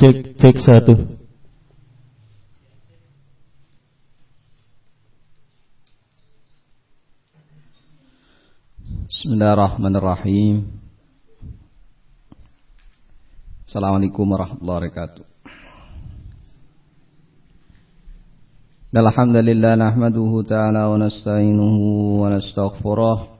Cek cek satu. Bismillahirrahmanirrahim. Assalamualaikum warahmatullahi wabarakatuh. Alhamdulillah nahmaduhu ta'ala wa nasta'inuhu wa nastaghfiruh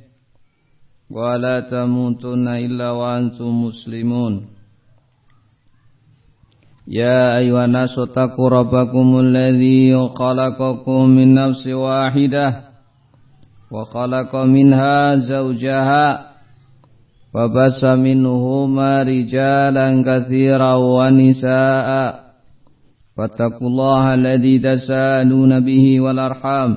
ولا تموتن إلا وأنتم مسلمون يا أيها الناس اتقوا ربكم الذي خلقكم من نفس واحدة وخلق منها زوجها وبس منهما رجالا كثيرا ونساء فاتقوا الله الذي تسالون به والأرحام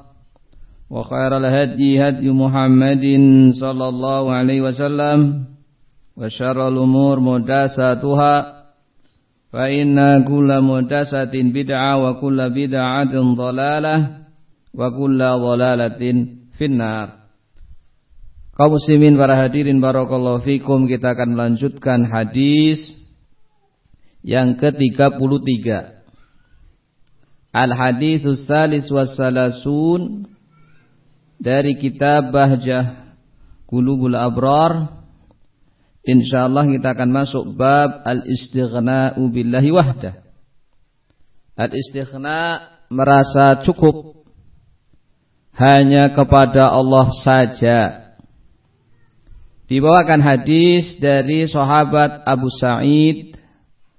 وخير الهدي هدي محمد صلى الله عليه وسلم وشر الأمور مداساتها فإن كل مداسة بدعة وكل بدعة ضلالة وكل ضلالة في النار Kaum muslimin para hadirin barakallahu fikum kita akan melanjutkan hadis yang ke-33 Al haditsus salis wassalasun dari kitab Bahjah Qulubul Abrar. Insyaallah kita akan masuk bab al-istighna'u billahi wahdah. Al-istighna merasa cukup hanya kepada Allah saja. Dibawakan hadis dari sahabat Abu Sa'id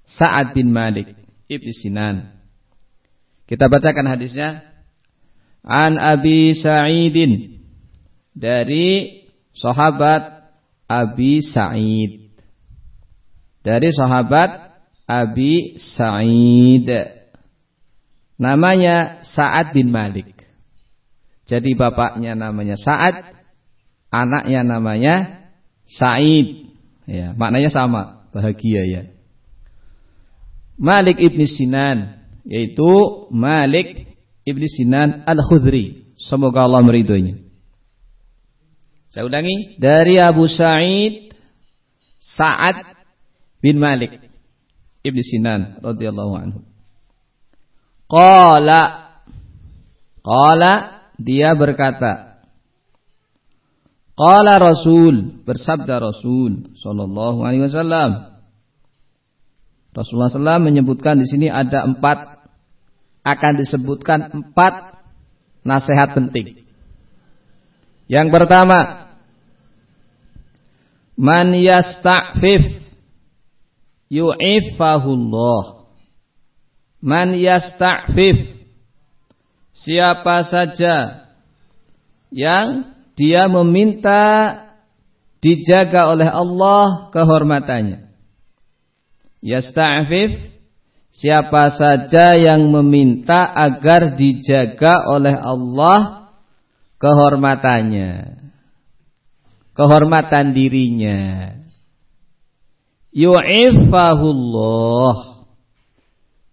Sa'ad bin Malik Ibn Sinan. Kita bacakan hadisnya An Abi Sa'idin dari sahabat Abi Sa'id. Dari sahabat Abi Sa'id. Namanya Sa'ad bin Malik. Jadi bapaknya namanya Sa'ad, anaknya namanya Sa'id. Ya, maknanya sama, bahagia ya. Malik ibn Sinan yaitu Malik Ibnu Sinan Al-Khudri. Semoga Allah meridhoinya. Saya ulangi, dari Abu Sa'id Sa'ad bin Malik. Ibnu Sinan radhiyallahu anhu. Qala. Qala. Dia berkata. Qala Rasul. Bersabda Rasul sallallahu alaihi wasallam. Rasulullah SAW menyebutkan di sini ada empat akan disebutkan empat nasihat penting. Yang pertama, man yasta'fif yu'ifahullah. Man yasta'fif siapa saja yang dia meminta dijaga oleh Allah kehormatannya. Yasta'fif Siapa saja yang meminta agar dijaga oleh Allah kehormatannya. Kehormatan dirinya. Yu'ifahullah.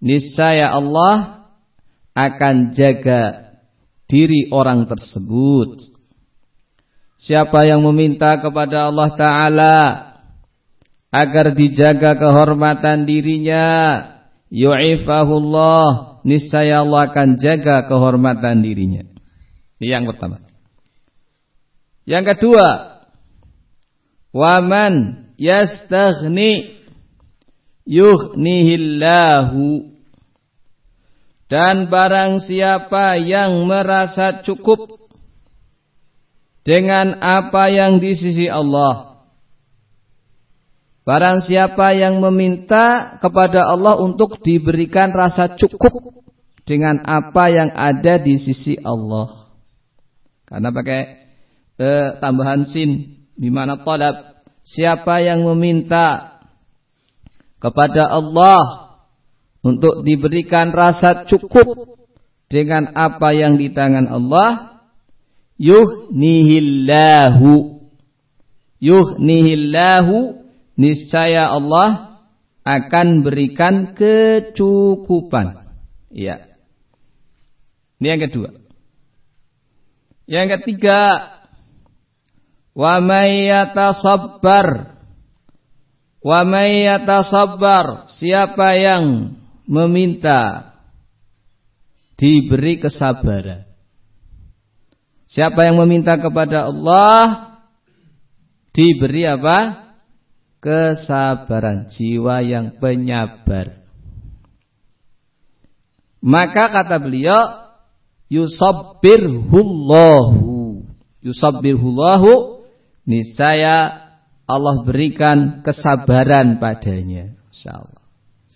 Niscaya Allah akan jaga diri orang tersebut. Siapa yang meminta kepada Allah Ta'ala agar dijaga kehormatan dirinya, yu'ifahullah niscaya Allah akan jaga kehormatan dirinya. Yang pertama. Yang kedua, waman yastaghni yughnihillahu. Dan barang siapa yang merasa cukup dengan apa yang di sisi Allah. Barang siapa yang meminta kepada Allah untuk diberikan rasa cukup dengan apa yang ada di sisi Allah. Karena pakai eh, tambahan sin di mana talab. Siapa yang meminta kepada Allah untuk diberikan rasa cukup dengan apa yang di tangan Allah yuhnihillahu yuhnihillahu niscaya Allah akan berikan kecukupan. Iya. Ini yang kedua. Yang ketiga wa may yatasabbar. Wa may yatasabbar. Siapa yang meminta diberi kesabaran. Siapa yang meminta kepada Allah diberi apa? Kesabaran jiwa yang penyabar. Maka kata beliau yusabbirhullahu yusabbirhullahu niscaya Allah berikan kesabaran padanya insyaallah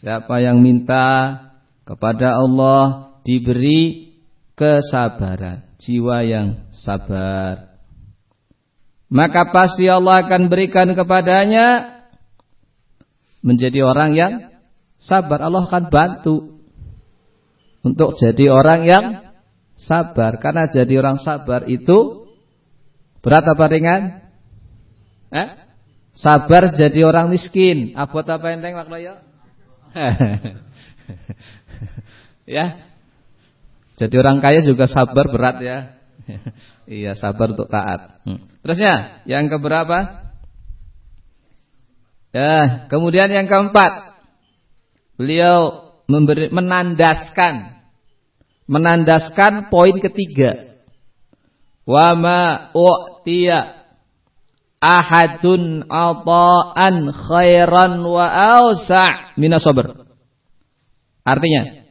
Siapa yang minta kepada Allah diberi kesabaran, jiwa yang sabar. Maka pasti Allah akan berikan kepadanya menjadi orang yang sabar. Allah akan bantu untuk jadi orang yang sabar. Karena jadi orang sabar itu berat apa ringan? Eh? Sabar jadi orang miskin. Abot apa enteng waktu ya? ya. Jadi orang kaya juga sabar berat ya. iya, sabar untuk taat. Hmm. Terusnya, yang keberapa? Ya, kemudian yang keempat. Beliau memberi menandaskan menandaskan poin ketiga. Wa ma u'tiya ahadun ata'an khairan wa awsa' minas sabr. Artinya,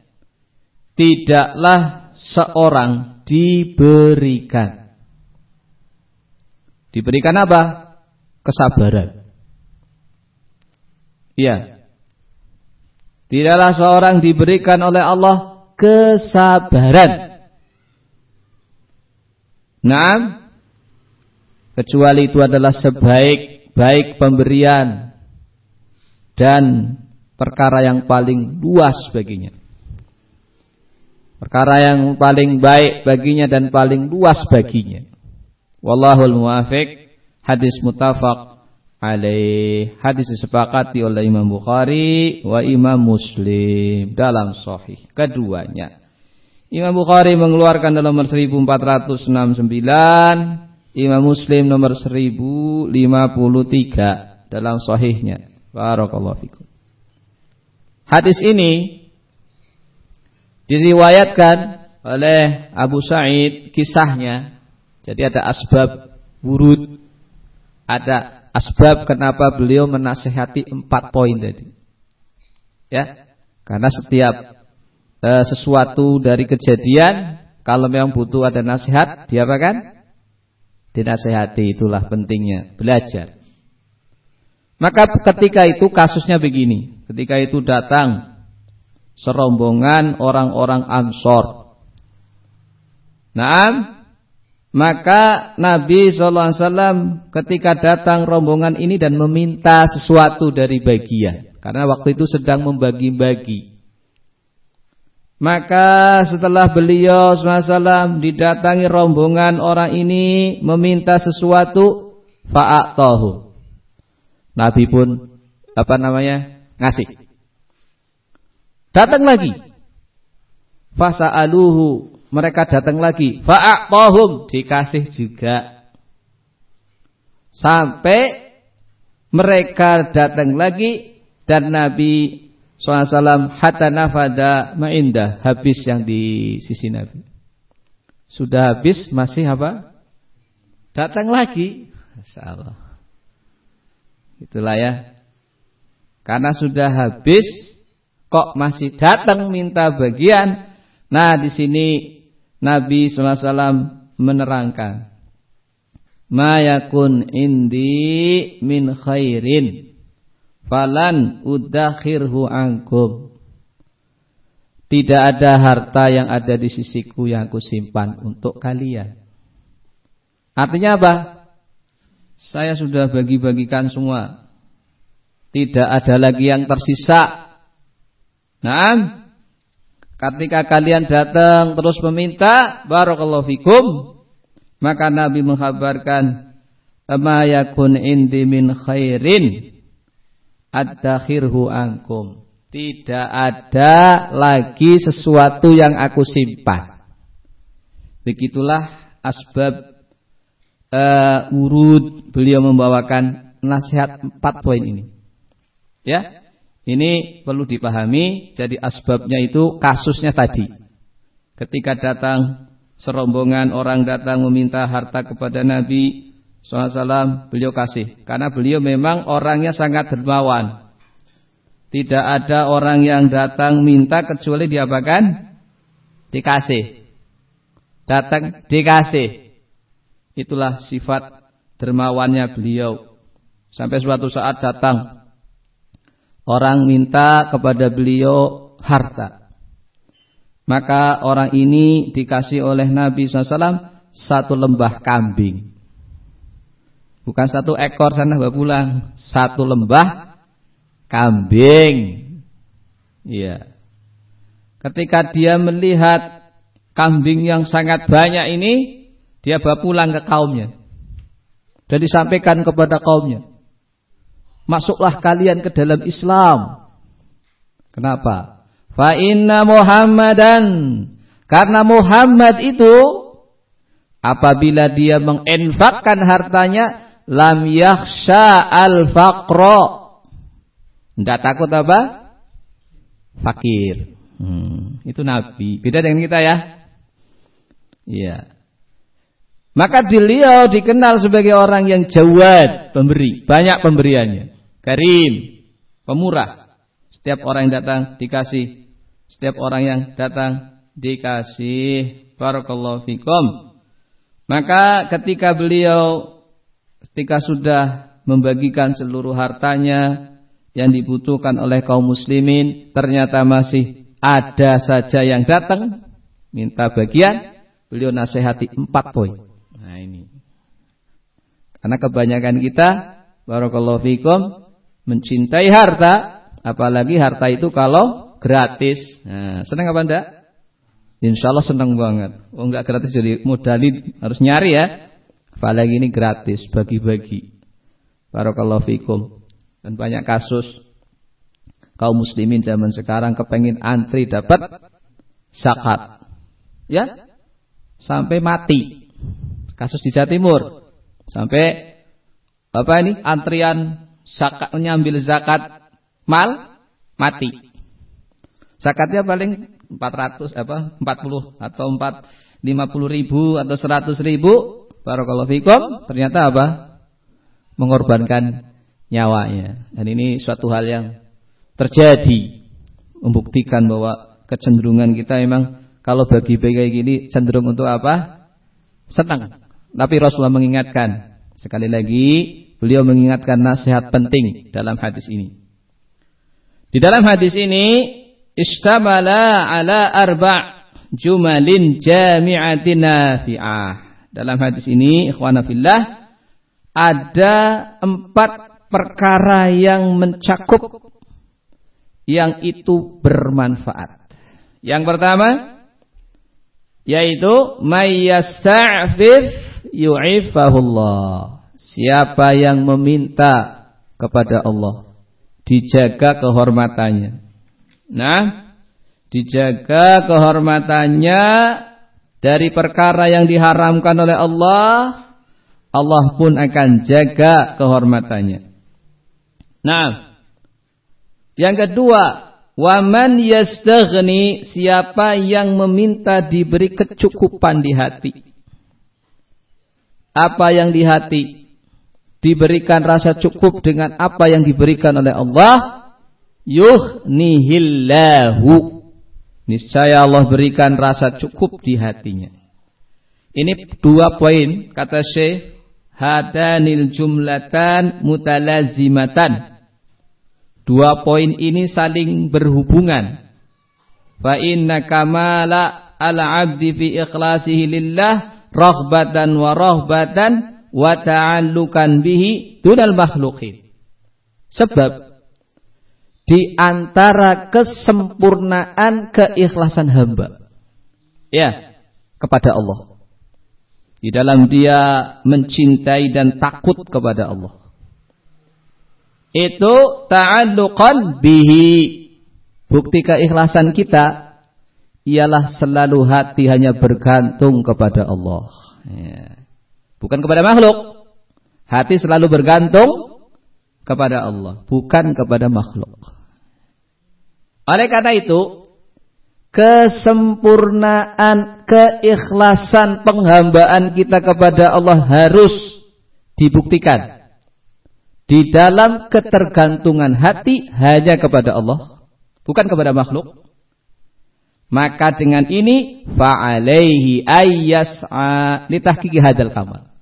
tidaklah seorang diberikan. Diberikan apa? Kesabaran. Iya. Tidaklah seorang diberikan oleh Allah kesabaran. Nah, kecuali itu adalah sebaik-baik pemberian dan perkara yang paling luas baginya. Perkara yang paling baik baginya dan paling luas baginya. Wallahul muwafiq. Hadis mutafaq alaih. Hadis disepakati oleh Imam Bukhari wa Imam Muslim dalam sahih keduanya. Imam Bukhari mengeluarkan dalam nomor 1469 Imam Muslim nomor 1053 dalam sahihnya. Barakallahu fikum. Hadis ini diriwayatkan oleh Abu Sa'id kisahnya. Jadi ada asbab wurud, ada asbab kenapa beliau menasehati empat poin tadi. Ya, karena setiap uh, sesuatu dari kejadian kalau memang butuh ada nasihat, diapakan? dinasehati itulah pentingnya belajar. Maka ketika itu kasusnya begini, ketika itu datang serombongan orang-orang Ansor. Nah, maka Nabi SAW ketika datang rombongan ini dan meminta sesuatu dari bagian. Karena waktu itu sedang membagi-bagi. Maka setelah beliau SAW didatangi rombongan orang ini meminta sesuatu, fa'atahu. Nabi pun apa namanya? ngasih. Datang lagi. Fasa'aluhu. Mereka datang lagi. Fa'atahum. Dikasih juga. Sampai mereka datang lagi dan Nabi SAW hatta nafada ma'indah habis yang di sisi Nabi. Sudah habis masih apa? Datang lagi. Masyaallah. Itulah ya. Karena sudah habis kok masih datang minta bagian, Nah, di sini Nabi SAW menerangkan ma yakun indi min khairin falan udakhirhu angkum tidak ada harta yang ada di sisiku yang aku simpan untuk kalian. Artinya apa? Saya sudah bagi-bagikan semua. Tidak ada lagi yang tersisa. Nah ketika kalian datang terus meminta barakallahu fikum maka Nabi menghabarkan ma yakun indi min khairin ad-dakhirhu ankum. Tidak ada lagi sesuatu yang aku simpan. Begitulah asbab uh, urut beliau membawakan nasihat empat poin ini. Ya, ini perlu dipahami. Jadi asbabnya itu kasusnya tadi. Ketika datang serombongan orang datang meminta harta kepada Nabi SAW, beliau kasih. Karena beliau memang orangnya sangat dermawan. Tidak ada orang yang datang minta kecuali diapakan? Dikasih. Datang dikasih. Itulah sifat dermawannya beliau. Sampai suatu saat datang orang minta kepada beliau harta. Maka orang ini dikasih oleh Nabi SAW satu lembah kambing. Bukan satu ekor sana bawa pulang, satu lembah kambing. Iya. Ketika dia melihat kambing yang sangat banyak ini, dia bawa pulang ke kaumnya. Dan disampaikan kepada kaumnya. Masuklah kalian ke dalam Islam. Kenapa? Fa inna Muhammadan karena Muhammad itu apabila dia menginfakkan hartanya lam yakhsha al faqra. Tidak takut apa? Fakir. Hmm, itu nabi. Beda dengan kita ya. Iya. Maka beliau dikenal sebagai orang yang jawad, pemberi, banyak pemberiannya. Karim, pemurah. Setiap orang yang datang dikasih setiap orang yang datang dikasih barakallahu fikum. Maka ketika beliau ketika sudah membagikan seluruh hartanya yang dibutuhkan oleh kaum muslimin, ternyata masih ada saja yang datang minta bagian, beliau nasihati empat poin. Nah ini. Karena kebanyakan kita barakallahu fikum mencintai harta, apalagi harta itu kalau gratis. Nah, senang apa enggak? Insya Allah senang banget. Oh enggak gratis jadi modalin harus nyari ya. Apalagi ini gratis bagi-bagi. Barakallahu fikum. Dan banyak kasus kaum muslimin zaman sekarang kepengin antri dapat zakat. Ya? Sampai mati. Kasus di Jawa Timur. Sampai apa ini? Antrian zakat menyambil zakat mal mati. Zakatnya paling 400 apa 40 atau 4 50 ribu atau 100 ribu. Barakallahu fikum. Ternyata apa? Mengorbankan nyawanya. Dan ini suatu hal yang terjadi. Membuktikan bahwa kecenderungan kita memang kalau bagi-bagi kayak gini cenderung untuk apa? Senang. Tapi Rasulullah mengingatkan sekali lagi beliau mengingatkan nasihat penting dalam hadis ini di dalam hadis ini istamala ala arba' jumalin jami'atin nafi'ah. Dalam hadis ini ikhwana fillah ada empat perkara yang mencakup yang itu bermanfaat. Yang pertama yaitu mayyasta'fif yu'ifahullah. Siapa yang meminta kepada Allah dijaga kehormatannya. Nah, dijaga kehormatannya dari perkara yang diharamkan oleh Allah, Allah pun akan jaga kehormatannya. Nah, yang kedua, waman yastaghni siapa yang meminta diberi kecukupan di hati. Apa yang di hati diberikan rasa cukup dengan apa yang diberikan oleh Allah, yuhnihillahu niscaya Allah berikan rasa cukup di hatinya. Ini dua poin kata Syekh hadanil jumlatan mutalazimatan. Dua poin ini saling berhubungan. Fa inna kamala al-'abdi fi ikhlasihi lillah raghbatan wa rahbatan wa ta'allukan bihi dunal makhluqin. Sebab di antara kesempurnaan keikhlasan hamba ya kepada Allah di dalam dia mencintai dan takut kepada Allah itu ta'alluqan bihi bukti keikhlasan kita ialah selalu hati hanya bergantung kepada Allah ya. Bukan kepada makhluk hati selalu bergantung kepada Allah, bukan kepada makhluk. Oleh karena itu, kesempurnaan, keikhlasan penghambaan kita kepada Allah harus dibuktikan. Di dalam ketergantungan hati hanya kepada Allah, bukan kepada makhluk. Maka dengan ini fa'alaihi ayyas'a litahqiqi hadzal kamal.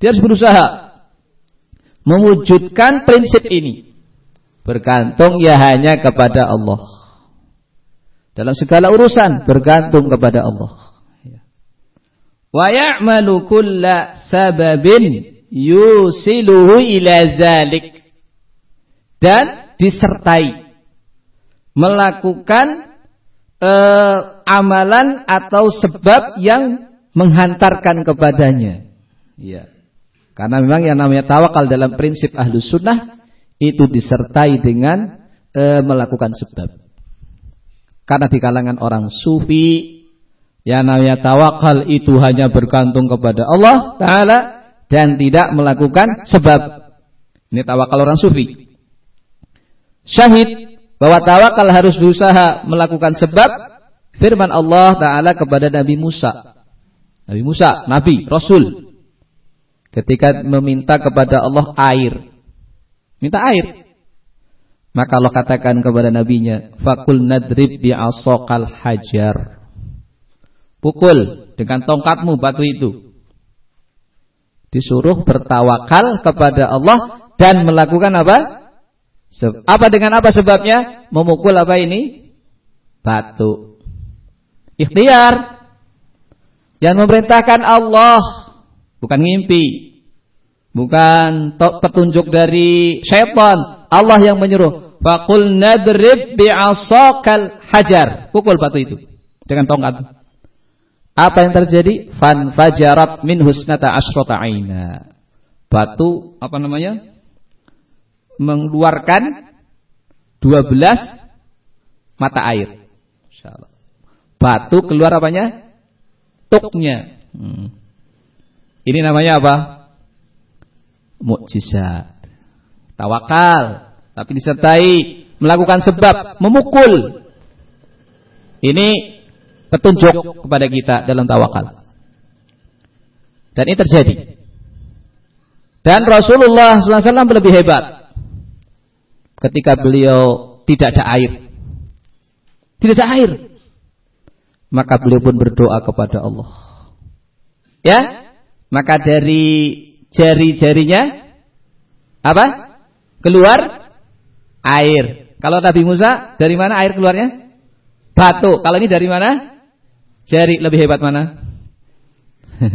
Dia harus berusaha mewujudkan prinsip ini. Bergantung ya hanya kepada Allah. Dalam segala urusan bergantung kepada Allah. Wa ya'malu kulla sababin yusiluhu ila zalik. Dan disertai melakukan eh, amalan atau sebab yang menghantarkan kepadanya. Ya. Karena memang yang namanya tawakal dalam prinsip ahlus sunnah itu disertai dengan e, melakukan sebab. Karena di kalangan orang sufi yang namanya tawakal itu hanya bergantung kepada Allah Ta'ala dan tidak melakukan sebab. Ini tawakal orang sufi. Syahid bahwa tawakal harus berusaha melakukan sebab firman Allah Ta'ala kepada Nabi Musa. Nabi Musa, Nabi, Rasul. Ketika meminta kepada Allah air. Minta air. Maka Allah katakan kepada nabinya, "Fakul nadrib bi'asaqal hajar." Pukul dengan tongkatmu batu itu. Disuruh bertawakal kepada Allah dan melakukan apa? Apa dengan apa sebabnya? Memukul apa ini? Batu. Ikhtiar. Yang memerintahkan Allah, bukan ngimpi. Bukan petunjuk dari syaitan Allah yang menyuruh. Fakul nadrib bi'asakal hajar. Pukul batu itu dengan tongkat. Apa yang terjadi? Fan fajarat min husnata asrota aina. Batu apa namanya? Mengeluarkan 12 mata air. Batu keluar apanya? Tuknya. Hmm. Ini namanya apa? Mukjizat tawakal, tapi disertai melakukan sebab, memukul. Ini petunjuk kepada kita dalam tawakal. Dan ini terjadi. Dan Rasulullah SAW lebih hebat. Ketika beliau tidak ada air. Tidak ada air. Maka beliau pun berdoa kepada Allah. Ya? Maka dari jari-jarinya apa? keluar air. Kalau Nabi Musa dari mana air keluarnya? Batu. Kalau ini dari mana? Jari. Lebih hebat mana?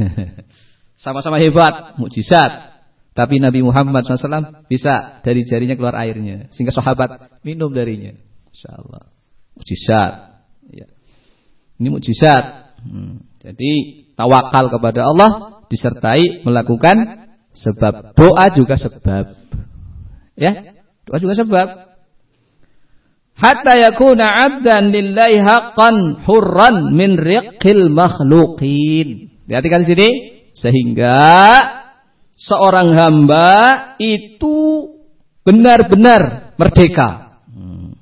Sama-sama hebat, mukjizat. Tapi Nabi Muhammad SAW bisa dari jarinya keluar airnya. Sehingga sahabat minum darinya. Insya Allah. Mujizat. Ya. Ini mujizat. Hmm. Jadi tawakal kepada Allah disertai melakukan sebab. Doa juga sebab. Ya, doa juga sebab. Hatta yakuna 'abdan lillahi haqqan hurran min riqil makhluqin. Perhatikan di sini sehingga seorang hamba itu benar-benar merdeka hmm.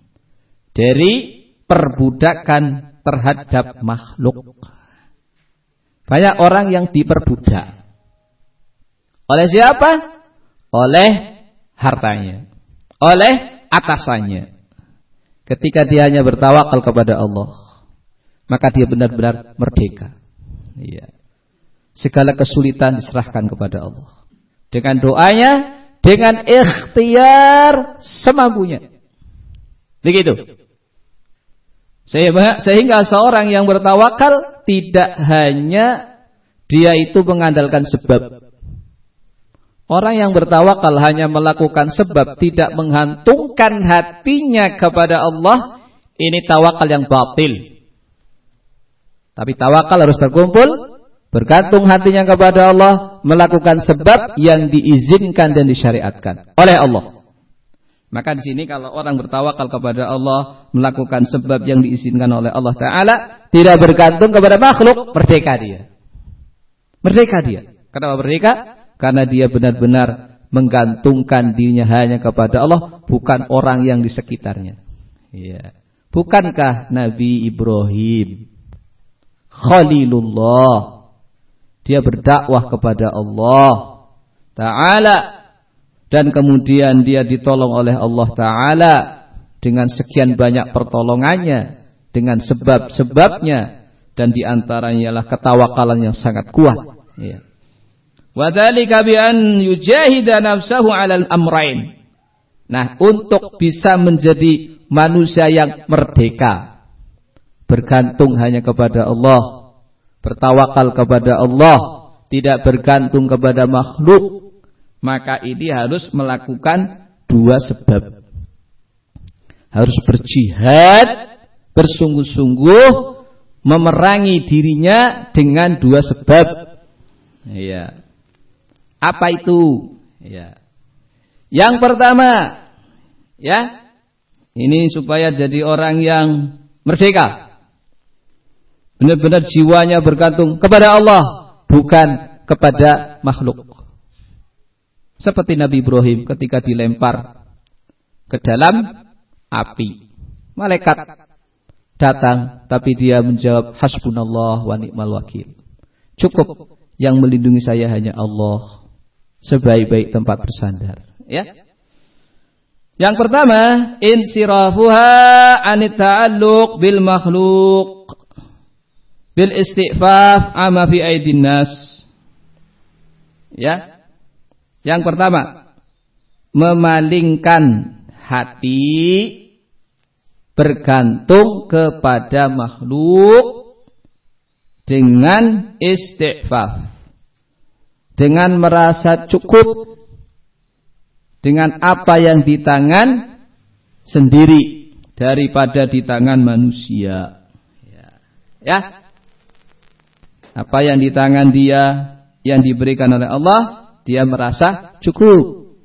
dari perbudakan terhadap makhluk. Banyak orang yang diperbudak. Oleh siapa? Oleh hartanya, oleh atasannya. Ketika dia hanya bertawakal kepada Allah. maka dia benar-benar merdeka. Iya. Segala kesulitan diserahkan kepada Allah. Dengan doanya, dengan ikhtiar semampunya. Begitu. Sehingga seorang yang bertawakal tidak hanya dia itu mengandalkan sebab. Orang yang bertawakal hanya melakukan sebab tidak menghantungkan hatinya kepada Allah, ini tawakal yang batil. Tapi tawakal harus terkumpul, bergantung hatinya kepada Allah, melakukan sebab yang diizinkan dan disyariatkan oleh Allah. Maka di sini kalau orang bertawakal kepada Allah, melakukan sebab yang diizinkan oleh Allah Taala, tidak bergantung kepada makhluk, merdeka dia. Merdeka dia. Kenapa merdeka? Karena dia benar-benar menggantungkan dirinya hanya kepada Allah, bukan orang yang di sekitarnya. Ya. Bukankah Nabi Ibrahim Khalilullah dia berdakwah kepada Allah Ta'ala dan kemudian dia ditolong oleh Allah Ta'ala dengan sekian banyak pertolongannya dengan sebab-sebabnya dan di antaranya ialah ketawakalan yang sangat kuat ya. Wadhalika bi an yujahida nafsahu 'alal amrain. Nah, untuk bisa menjadi manusia yang merdeka, bergantung hanya kepada Allah, bertawakal kepada Allah, tidak bergantung kepada makhluk, maka ini harus melakukan dua sebab. Harus berjihad, bersungguh-sungguh memerangi dirinya dengan dua sebab. Iya. Apa itu? Ya. Yang pertama, ya. Ini supaya jadi orang yang merdeka. Benar-benar jiwanya bergantung kepada Allah, bukan kepada makhluk. Seperti Nabi Ibrahim ketika dilempar ke dalam api. Malaikat datang, tapi dia menjawab hasbunallah wa ni'mal wakil. Cukup yang melindungi saya hanya Allah sebaik-baik tempat bersandar. Ya. Yang pertama, insirafuha anit ta'alluq bil makhluk bil istighfaf ama fi aidin nas. Ya. Yang pertama, memalingkan hati bergantung kepada makhluk dengan istighfaf dengan merasa cukup dengan apa yang di tangan sendiri daripada di tangan manusia. Ya. Apa yang di tangan dia yang diberikan oleh Allah, dia merasa cukup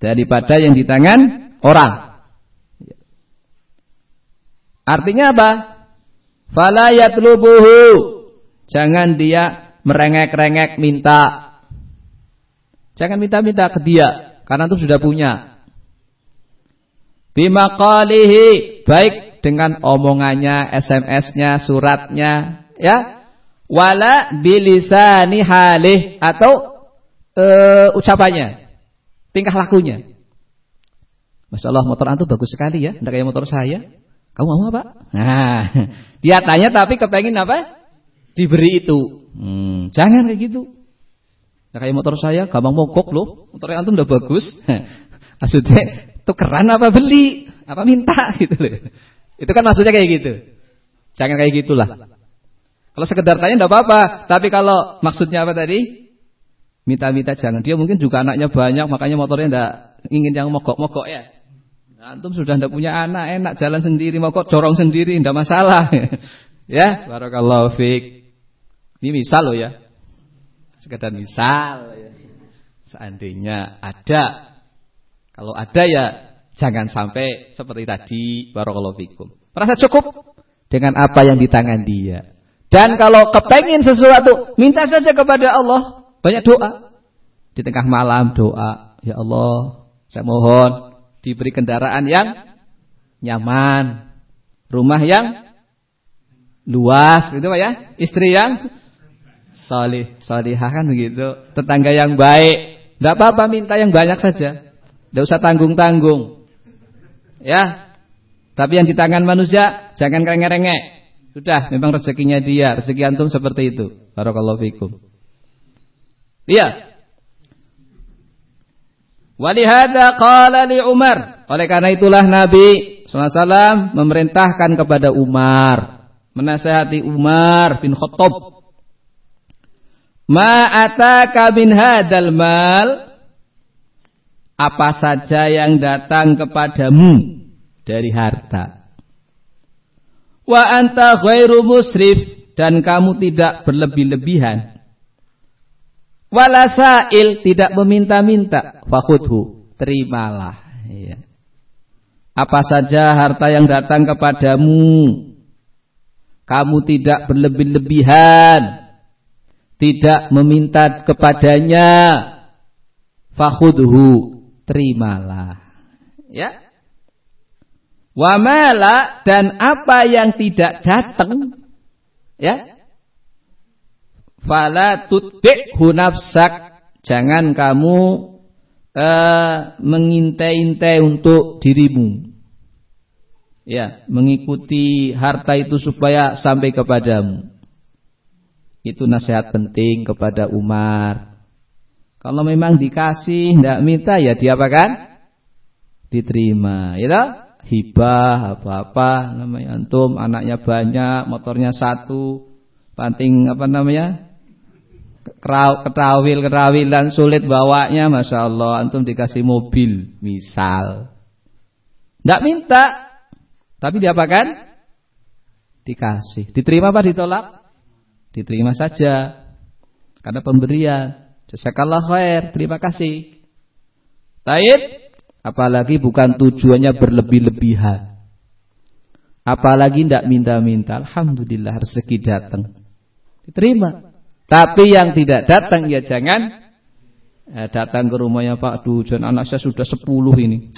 daripada yang di tangan orang. Artinya apa? Fala yatlubuhu. Jangan dia merengek-rengek minta. Jangan minta-minta ke dia karena itu sudah punya. Bimaqalihi baik dengan omongannya, SMS-nya, suratnya, ya. Wala bilisani halih atau uh, ucapannya, tingkah lakunya. Masya Allah motor antum bagus sekali ya, tidak kayak motor saya. Kamu mau apa? Nah, dia tanya tapi kepengen apa? Diberi itu. Hmm, jangan kayak gitu. Ya kayak motor saya gampang mogok loh. Motor antum udah bagus. Maksudnya tukeran apa beli? Apa minta gitu loh. Itu kan maksudnya kayak gitu. Jangan kayak gitulah. Kalau sekedar tanya enggak apa-apa, tapi kalau maksudnya apa tadi? Minta-minta jangan. Dia mungkin juga anaknya banyak, makanya motornya enggak ingin yang mogok-mogok ya. Antum sudah enggak punya anak, enak jalan sendiri, mogok corong sendiri, enggak masalah. ya, barakallahu fiik. Ini misal loh ya. Sekedar misal ya. Seandainya ada. Kalau ada ya jangan sampai seperti tadi barakallahu fikum. Merasa cukup dengan apa yang di tangan dia. Dan kalau kepengen sesuatu, minta saja kepada Allah. Banyak doa. Di tengah malam doa, ya Allah, saya mohon diberi kendaraan yang nyaman, rumah yang luas, itu Pak ya. Istri yang Salih, salihah kan begitu. Tetangga yang baik. Tidak apa-apa minta yang banyak saja. Tidak usah tanggung-tanggung. Ya. Tapi yang di tangan manusia jangan rengek-rengek. Sudah, memang rezekinya dia, rezeki antum seperti itu. Barakallahu fikum. Iya. Walihada qala li Umar. Oleh karena itulah Nabi SAW memerintahkan kepada Umar, menasehati Umar bin Khattab. Ma ataka min hadal mal apa saja yang datang kepadamu dari harta. Wa anta ghairu musrif dan kamu tidak berlebih-lebihan. Walasail tidak meminta-minta, fakhudhu, terimalah. Ya. Apa saja harta yang datang kepadamu, kamu tidak berlebih-lebihan, tidak meminta kepadanya, fakhudhu, terimalah. Ya. Wamala dan apa yang tidak datang ya. Fala tutbi'hu nafsak jangan kamu uh, mengintai-intai untuk dirimu. Ya mengikuti harta itu supaya sampai kepadamu. Itu nasihat penting kepada Umar. Kalau memang dikasih tidak minta ya diapakan diterima ya hibah apa-apa namanya antum anaknya banyak motornya satu panting apa namanya? Ketawil ketawilan sulit bawanya masya Allah antum dikasih mobil misal. Tidak minta tapi diapakan? Dikasih. Diterima apa ditolak? Diterima saja. Karena pemberian. Jazakallah khair terima kasih. Taib Apalagi bukan tujuannya berlebih-lebihan. Apalagi tidak minta-minta. Alhamdulillah rezeki datang. Diterima. Tapi yang tidak datang ya jangan eh, datang ke rumahnya Pak Dujan. Anak saya sudah 10 ini.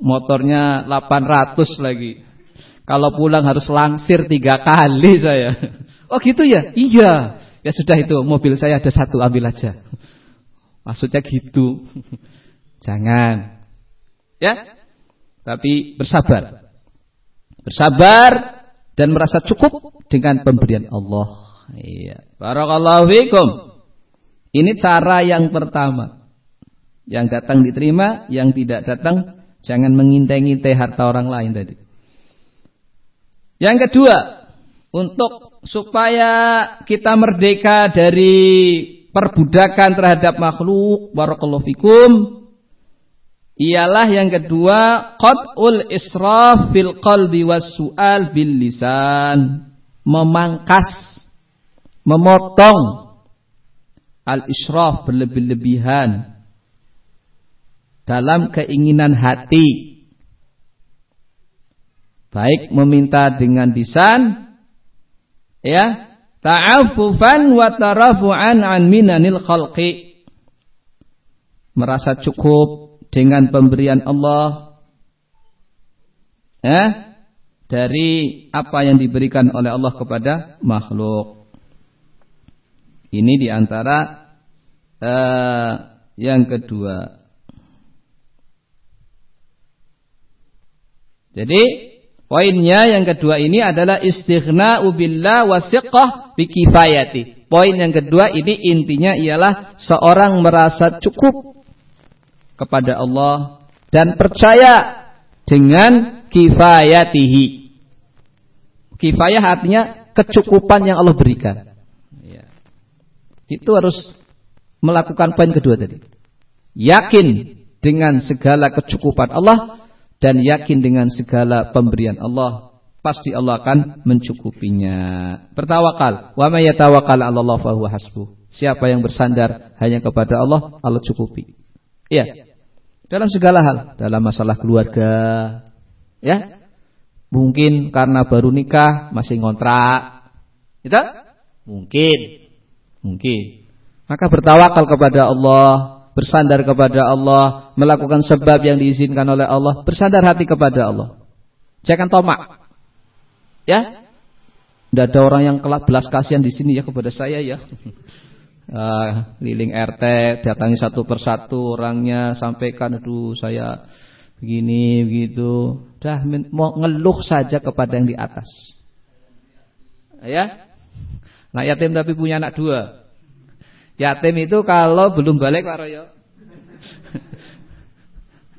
Motornya 800 lagi. Kalau pulang harus langsir tiga kali saya. Oh gitu ya? Iya. Ya sudah itu mobil saya ada satu ambil aja. Maksudnya gitu. Jangan. Ya. Tapi bersabar. Bersabar dan merasa cukup dengan pemberian Allah. Iya. Barakallahu fikum. Ini cara yang pertama. Yang datang diterima, yang tidak datang jangan mengintai-ngintai harta orang lain tadi. Yang kedua, untuk supaya kita merdeka dari perbudakan terhadap makhluk, barakallahu fikum, ialah yang kedua qat'ul israf fil qalbi was su'al bil lisan. Memangkas memotong al israf berlebih-lebihan dalam keinginan hati. Baik meminta dengan lisan ya ta'affufan wa tarafu'an an minanil khalqi. Merasa cukup dengan pemberian Allah eh, dari apa yang diberikan oleh Allah kepada makhluk. Ini di antara eh, yang kedua. Jadi poinnya yang kedua ini adalah istighna ubillah wasiqah bikifayati. Poin yang kedua ini intinya ialah seorang merasa cukup kepada Allah dan percaya dengan kifayatihi. Kifayah artinya kecukupan yang Allah berikan. Ya. Itu harus melakukan poin kedua tadi. Yakin dengan segala kecukupan Allah dan yakin dengan segala pemberian Allah pasti Allah akan mencukupinya. Bertawakal. Wa may yatawakkal Allah fa huwa hasbuh. Siapa yang bersandar hanya kepada Allah, Allah cukupi. Iya. Dalam segala hal, dalam masalah keluarga, ya. Mungkin karena baru nikah masih ngontrak. Gitu? Mungkin. Mungkin. Maka bertawakal kepada Allah, bersandar kepada Allah, melakukan sebab yang diizinkan oleh Allah, bersandar hati kepada Allah. Jangan tomak. Ya? Tidak ada orang yang kelak belas kasihan di sini ya kepada saya ya. Uh, liling RT datangi satu persatu orangnya sampaikan aduh saya begini begitu. Dah mau ngeluh saja kepada yang di atas. Ya? Anak yatim tapi punya anak dua. Yatim itu kalau belum balik Pak Royo.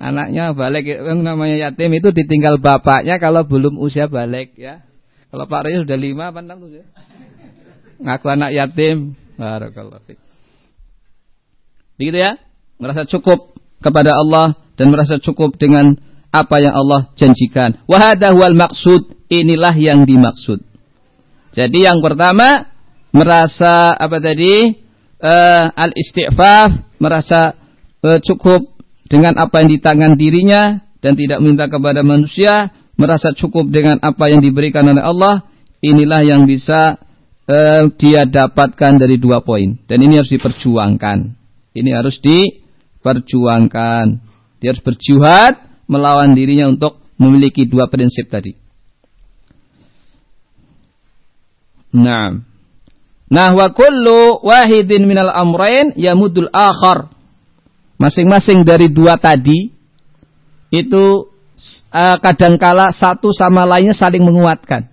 Anaknya balik yang namanya yatim itu ditinggal bapaknya kalau belum usia balik ya. Kalau Pak Royo sudah lima enam tuh ya? Ngaku anak yatim barakallahu begitu ya merasa cukup kepada Allah dan merasa cukup dengan apa yang Allah janjikan. Wahada wal maksud, inilah yang dimaksud. Jadi yang pertama merasa apa tadi? Uh, al-istighfaf, merasa uh, cukup dengan apa yang di tangan dirinya dan tidak minta kepada manusia, merasa cukup dengan apa yang diberikan oleh Allah. Inilah yang bisa uh, dia dapatkan dari dua poin dan ini harus diperjuangkan. Ini harus diperjuangkan. Dia harus berjihad melawan dirinya untuk memiliki dua prinsip tadi. Nah. Nah wa kullu wahidin minal amrain yamudul akhar. Masing-masing dari dua tadi itu uh, kadangkala satu sama lainnya saling menguatkan.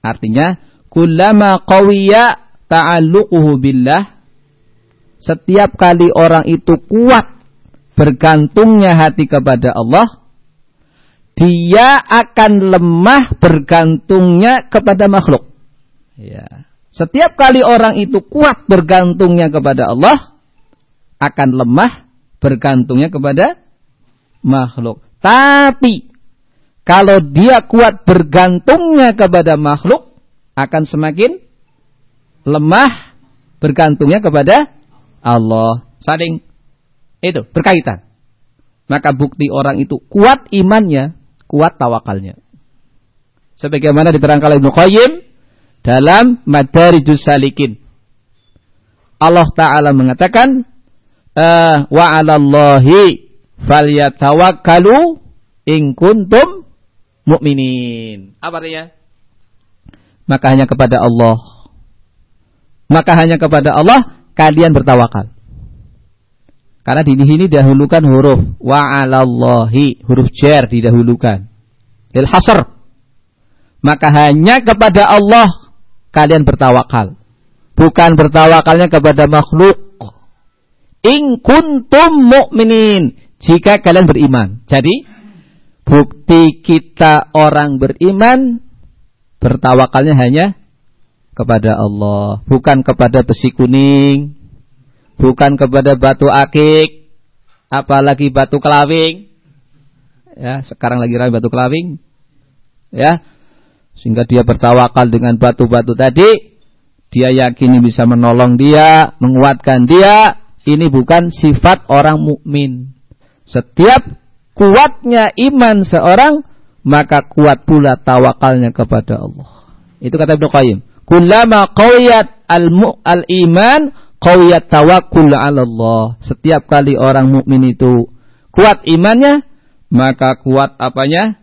Artinya kullama qawiya ta'alluquhu billah setiap kali orang itu kuat bergantungnya hati kepada Allah, dia akan lemah bergantungnya kepada makhluk. Ya. Setiap kali orang itu kuat bergantungnya kepada Allah, akan lemah bergantungnya kepada makhluk. Tapi kalau dia kuat bergantungnya kepada makhluk, akan semakin lemah bergantungnya kepada Allah. Saling itu berkaitan. Maka bukti orang itu kuat imannya, kuat tawakalnya. Sebagaimana diterangkan oleh Ibnu Qayyim dalam Madarijus Salikin. Allah Ta'ala mengatakan, uh, wa 'alallahi falyatawakkalu in kuntum mu'minin. Apa artinya? Maka hanya kepada Allah. Maka hanya kepada Allah kalian bertawakal. Karena di sini dahulukan huruf wa 'alallahi, huruf jar didahulukan. Lil hasr. Maka hanya kepada Allah kalian bertawakal. Bukan bertawakalnya kepada makhluk. In kuntum mu'minin. Jika kalian beriman. Jadi bukti kita orang beriman bertawakalnya hanya kepada Allah, bukan kepada besi kuning, bukan kepada batu akik, apalagi batu kelawing. Ya, sekarang lagi ramai batu kelawing. Ya. Sehingga dia bertawakal dengan batu-batu tadi, dia yakini bisa menolong dia, menguatkan dia. Ini bukan sifat orang mukmin. Setiap kuatnya iman seorang, maka kuat pula tawakalnya kepada Allah. Itu kata Ibnu Qayyim. Kullama qawiyat al-iman qawiyat tawakkul 'ala Allah. Setiap kali orang mukmin itu kuat imannya, maka kuat apanya?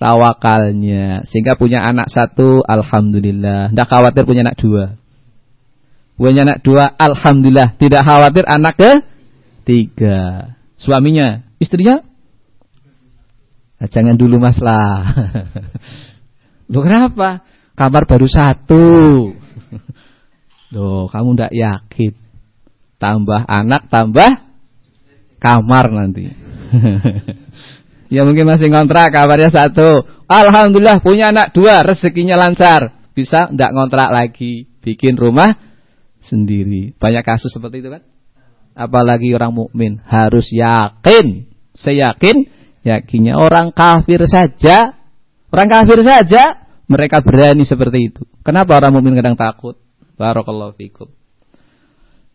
Tawakalnya. Sehingga punya anak satu, alhamdulillah. Tidak khawatir punya anak dua. Punya anak dua, alhamdulillah. Tidak khawatir anak ke tiga. Suaminya, istrinya? Nah, jangan dulu mas lah. Loh kenapa? Kamar baru satu. Loh, kamu ndak yakin. Tambah anak, tambah kamar nanti. ya mungkin masih ngontrak, kabarnya satu. Alhamdulillah punya anak dua, rezekinya lancar. Bisa ndak ngontrak lagi, bikin rumah sendiri. Banyak kasus seperti itu kan? Apalagi orang mukmin harus yakin, seyakin yakinnya orang kafir saja, orang kafir saja mereka berani seperti itu. Kenapa orang mukmin kadang takut? Barakallahu fikum.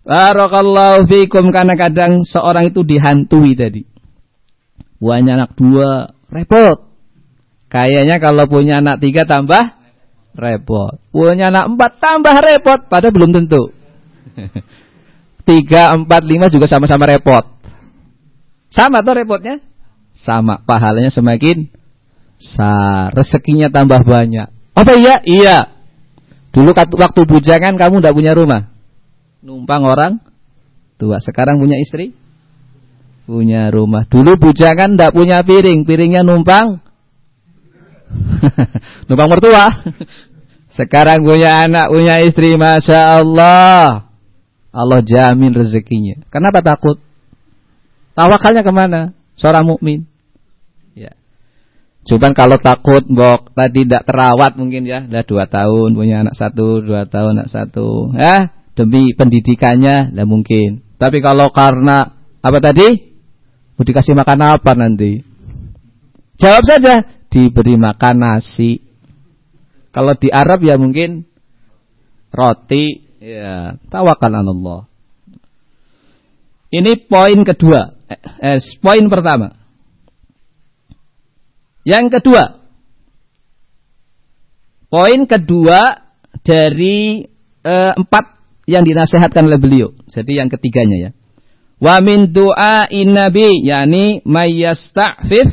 Barakallahu fikum karena kadang seorang itu dihantui tadi. Punya anak dua repot. Kayaknya kalau punya anak tiga tambah repot. Punya anak empat tambah repot. Padahal belum tentu. tiga, empat, lima juga sama-sama repot. Sama tuh repotnya? Sama. Pahalanya semakin sa rezekinya tambah banyak. Apa iya? Iya. Dulu waktu bujangan kamu tidak punya rumah. Numpang orang tua. Sekarang punya istri? punya rumah. Dulu bujangan ndak punya piring, piringnya numpang numpang mertua. Sekarang punya anak, punya istri, masya Allah. Allah jamin rezekinya. Kenapa takut? Tawakalnya ke mana? Seorang mukmin. Cuman kalau takut, bok tadi tidak terawat mungkin ya, dah dua tahun punya anak satu, dua tahun anak satu, ya demi pendidikannya, lah mungkin. Tapi kalau karena apa tadi? Mau dikasih makan apa nanti? Jawab saja, diberi makan nasi. Kalau di Arab ya mungkin roti, ya tawakal Allah. Ini poin kedua, eh, eh, poin pertama. Yang kedua, poin kedua dari eh, empat yang dinasehatkan oleh beliau. Jadi yang ketiganya ya. Wa min du'a nabi yakni mayyasta'fif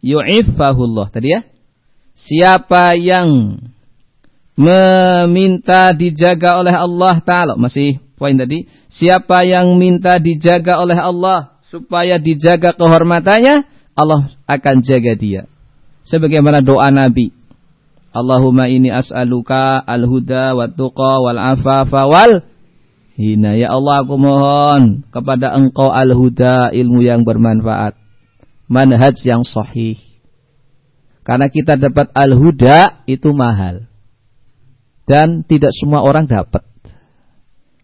yu'ifahullah. Tadi ya. Siapa yang meminta dijaga oleh Allah Ta'ala. Masih poin tadi. Siapa yang minta dijaga oleh Allah supaya dijaga kehormatannya, Allah akan jaga dia. Sebagaimana doa Nabi. Allahumma ini as'aluka al-huda wa tuqa wal afafa wal hina. Ya Allah aku mohon kepada engkau al-huda ilmu yang bermanfaat. Manhaj yang sahih karena kita dapat al-huda itu mahal. Dan tidak semua orang dapat.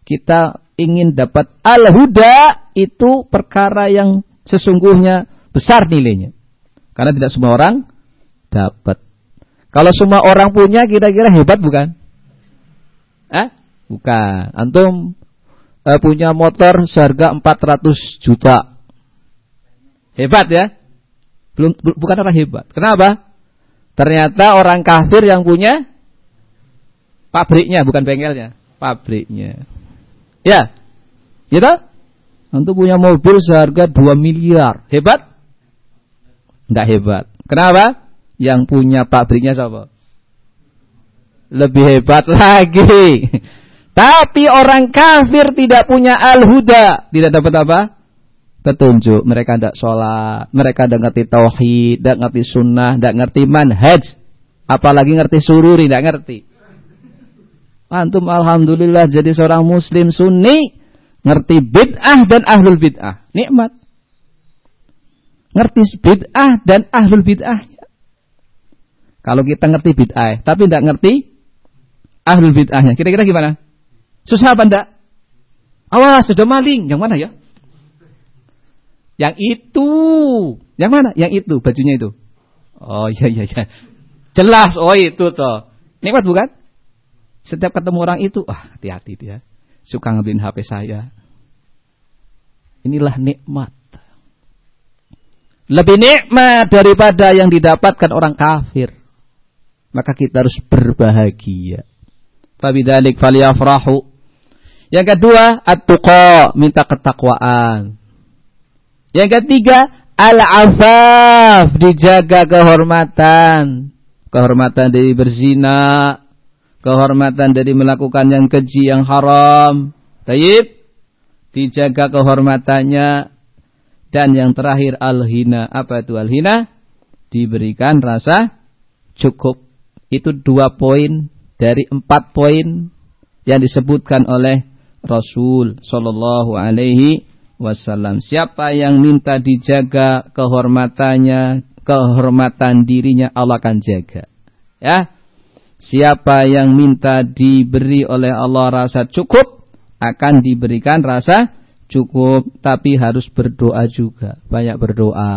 Kita ingin dapat al-huda itu perkara yang sesungguhnya besar nilainya. Karena tidak semua orang dapat. Kalau semua orang punya kira-kira hebat bukan? Eh? Bukan. Antum eh, punya motor seharga 400 juta. Hebat ya? Belum bukan orang hebat. Kenapa? Ternyata orang kafir yang punya pabriknya, bukan bengkelnya, pabriknya. Ya, gitu? Untuk punya mobil seharga 2 miliar, hebat? Enggak hebat. Kenapa? Yang punya pabriknya siapa? Lebih hebat lagi. Tapi orang kafir tidak punya al-huda, tidak dapat apa? petunjuk. Mereka tidak sholat, mereka tidak ngerti tauhid, tidak ngerti sunnah, tidak ngerti manhaj, apalagi ngerti sururi, tidak ngerti. Antum alhamdulillah jadi seorang muslim sunni, ngerti bid'ah dan ahlul bid'ah. Nikmat. Ngerti bid'ah dan ahlul bid'ah. Kalau kita ngerti bid'ah, tapi tidak ngerti ahlul bid'ahnya, kira-kira gimana? Susah apa enggak? Awas, sudah maling. Yang mana ya? Yang itu. Yang mana? Yang itu, bajunya itu. Oh iya iya iya. Jelas, oh itu toh. Nikmat bukan? Setiap ketemu orang itu, ah hati-hati dia. Suka ngambilin HP saya. Inilah nikmat. Lebih nikmat daripada yang didapatkan orang kafir. Maka kita harus berbahagia. Fabidalik faliyafrahu. Yang kedua, at-tuqa, minta ketakwaan. Yang ketiga, al-afaf, dijaga kehormatan. Kehormatan dari berzina, kehormatan dari melakukan yang keji, yang haram. Taib, dijaga kehormatannya. Dan yang terakhir al-hina. Apa itu al-hina? Diberikan rasa cukup. Itu dua poin dari empat poin yang disebutkan oleh Rasul Sallallahu Alaihi wasallam. Siapa yang minta dijaga kehormatannya, kehormatan dirinya Allah akan jaga. Ya. Siapa yang minta diberi oleh Allah rasa cukup akan diberikan rasa cukup tapi harus berdoa juga. Banyak berdoa.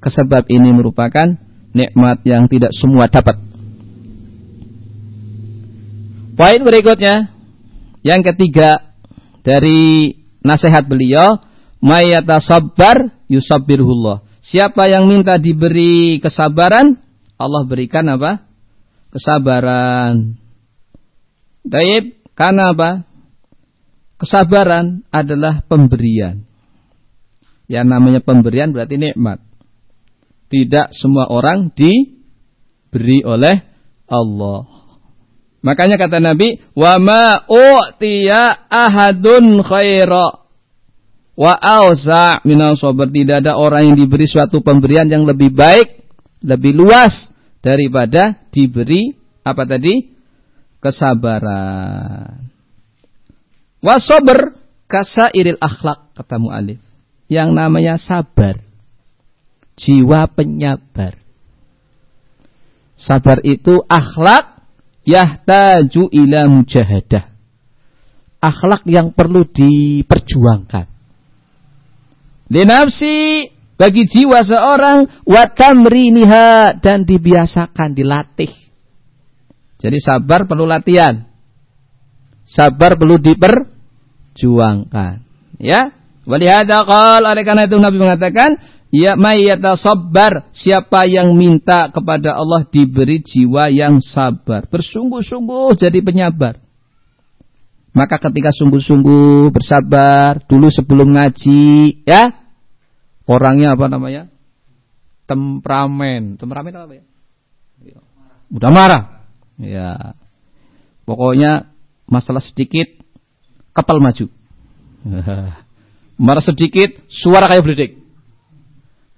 Kesebab ini merupakan nikmat yang tidak semua dapat. Poin berikutnya yang ketiga dari nasihat beliau, sabbar yusabbirullah. Siapa yang minta diberi kesabaran, Allah berikan apa? Kesabaran. Taib, karena apa? Kesabaran adalah pemberian. Yang namanya pemberian berarti nikmat. Tidak semua orang diberi oleh Allah. Makanya kata Nabi, "Wa ma u'tiya ahadun khaira Wa ausa minal sabar. Tidak ada orang yang diberi suatu pemberian yang lebih baik, lebih luas daripada diberi apa tadi? Kesabaran. Wa sabar kasairil akhlak kata mu'alif. Yang namanya sabar. Jiwa penyabar. Sabar itu akhlak yahtaju ila mujahadah. Akhlak yang perlu diperjuangkan. Linafsi bagi jiwa seorang wa tamriniha dan dibiasakan dilatih. Jadi sabar perlu latihan. Sabar perlu diperjuangkan. Ya. Walihada qal oleh karena itu Nabi mengatakan, ya sabbar siapa yang minta kepada Allah diberi jiwa yang sabar, bersungguh-sungguh jadi penyabar. Maka ketika sungguh-sungguh bersabar dulu sebelum ngaji, ya, Orangnya apa namanya? Temperamen. Temperamen apa ya? Mudah marah. Ya. Pokoknya masalah sedikit kapal maju. marah sedikit suara kayak beledek.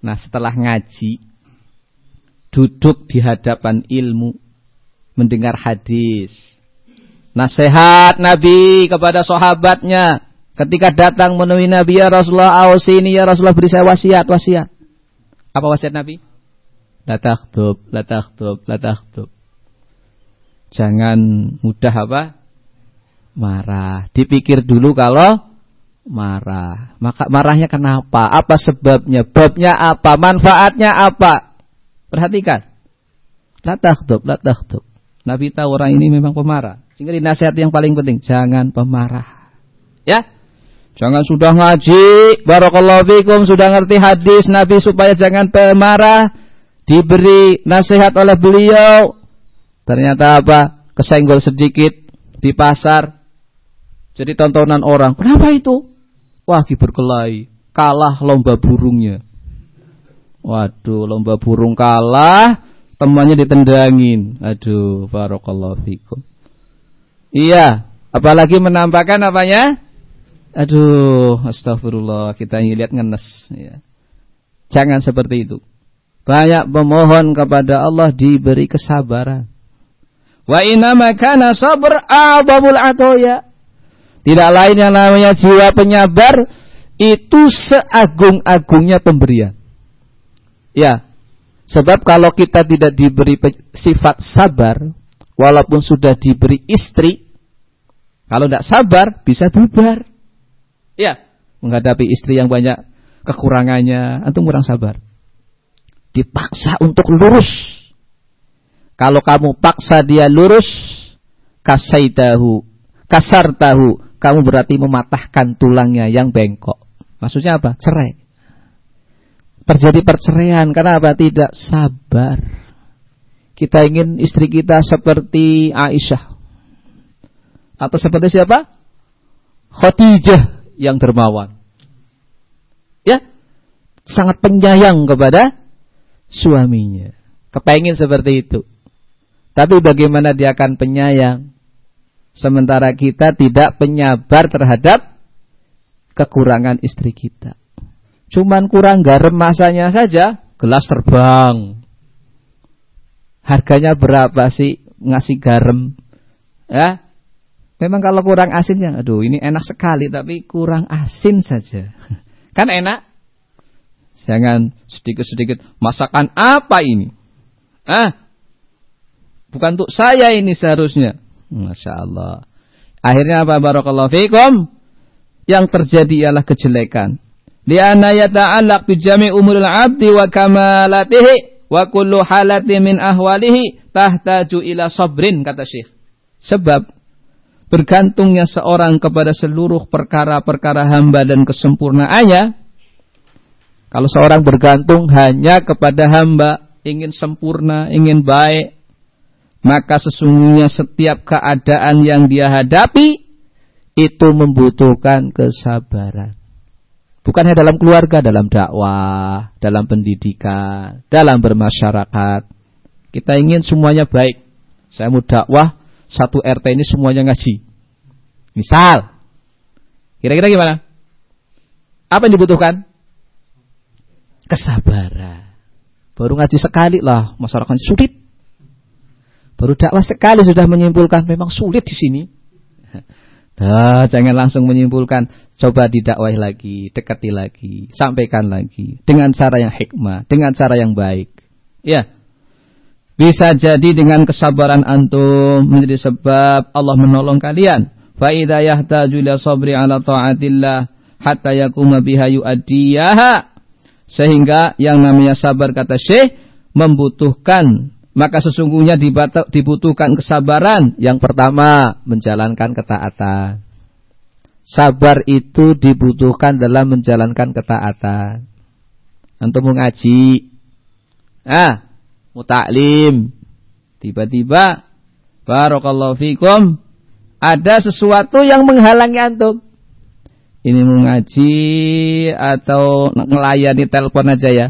Nah, setelah ngaji duduk di hadapan ilmu mendengar hadis nasihat Nabi kepada sahabatnya Ketika datang menemui Nabi ya Rasulullah ini ya Rasulullah beri saya wasiat wasiat. Apa wasiat Nabi? La takhtub, la takhtub, la takhtub. Jangan mudah apa? Marah. Dipikir dulu kalau marah. Maka marahnya kenapa? Apa sebabnya? Babnya apa? Manfaatnya apa? Perhatikan. La takhtub, la takhtub. Nabi tahu orang ini memang pemarah. Sehingga nasihat yang paling penting, jangan pemarah. Ya, Jangan sudah ngaji, barakallahu fikum, sudah ngerti hadis Nabi supaya jangan pemarah, diberi nasihat oleh beliau. Ternyata apa? Kesenggol sedikit di pasar. Jadi tontonan orang. Kenapa itu? Wah, berkelahi. Kalah lomba burungnya. Waduh, lomba burung kalah, temannya ditendangin. Aduh, barakallahu fikum. Iya, apalagi menampakkan apanya? Aduh, astagfirullah, kita ingin lihat ngenes. Ya. Jangan seperti itu. Banyak memohon kepada Allah diberi kesabaran. Wa inna makana sabr a'babul atoya. Tidak lain yang namanya jiwa penyabar itu seagung-agungnya pemberian. Ya, sebab kalau kita tidak diberi sifat sabar, walaupun sudah diberi istri, kalau tidak sabar bisa bubar. Ya, menghadapi istri yang banyak kekurangannya, antum kurang sabar. Dipaksa untuk lurus. Kalau kamu paksa dia lurus, kasaitahu, kasar tahu, kamu berarti mematahkan tulangnya yang bengkok. Maksudnya apa? Cerai. Terjadi perceraian karena apa? Tidak sabar. Kita ingin istri kita seperti Aisyah. Atau seperti siapa? Khadijah yang dermawan. Ya, sangat penyayang kepada suaminya. Kepengin seperti itu. Tapi bagaimana dia akan penyayang? Sementara kita tidak penyabar terhadap kekurangan istri kita. Cuman kurang garam masanya saja, gelas terbang. Harganya berapa sih ngasih garam? Ya, Memang kalau kurang asinnya, aduh ini enak sekali tapi kurang asin saja. Kan enak? Jangan sedikit-sedikit masakan apa ini? Ah, bukan untuk saya ini seharusnya. Masya Allah. Akhirnya apa barakallahu fikum? Yang terjadi ialah kejelekan. Lianna yata'allaq bi jami' umuril 'abdi wa kamalatihi wa kullu halati min ahwalihi tahtaju ila sabrin kata Syekh. Sebab bergantungnya seorang kepada seluruh perkara-perkara hamba dan kesempurnaannya, kalau seorang bergantung hanya kepada hamba, ingin sempurna, ingin baik, maka sesungguhnya setiap keadaan yang dia hadapi itu membutuhkan kesabaran. Bukan hanya dalam keluarga, dalam dakwah, dalam pendidikan, dalam bermasyarakat. Kita ingin semuanya baik. Saya mau dakwah, satu RT ini semuanya ngaji. Misal. Kira-kira gimana? Apa yang dibutuhkan? Kesabaran. Baru ngaji sekali lah, masyarakat sulit. Baru dakwah sekali sudah menyimpulkan memang sulit di sini. Nah, jangan langsung menyimpulkan, coba didakwahi lagi, dekati lagi, sampaikan lagi dengan cara yang hikmah, dengan cara yang baik. Ya. Bisa jadi dengan kesabaran antum menjadi sebab Allah menolong kalian. Fa idza yahtaju ila sabri ala taatillah hatta yakuma biha yu'addiyaha. Sehingga yang namanya sabar kata Syekh membutuhkan maka sesungguhnya dibutuhkan kesabaran. Yang pertama, menjalankan ketaatan. Sabar itu dibutuhkan dalam menjalankan ketaatan. Antum mengaji. Ah, mutaklim. Tiba-tiba, Barakallahu fikum. Ada sesuatu yang menghalangi antum. Ini mengaji atau ngelayani telepon aja ya.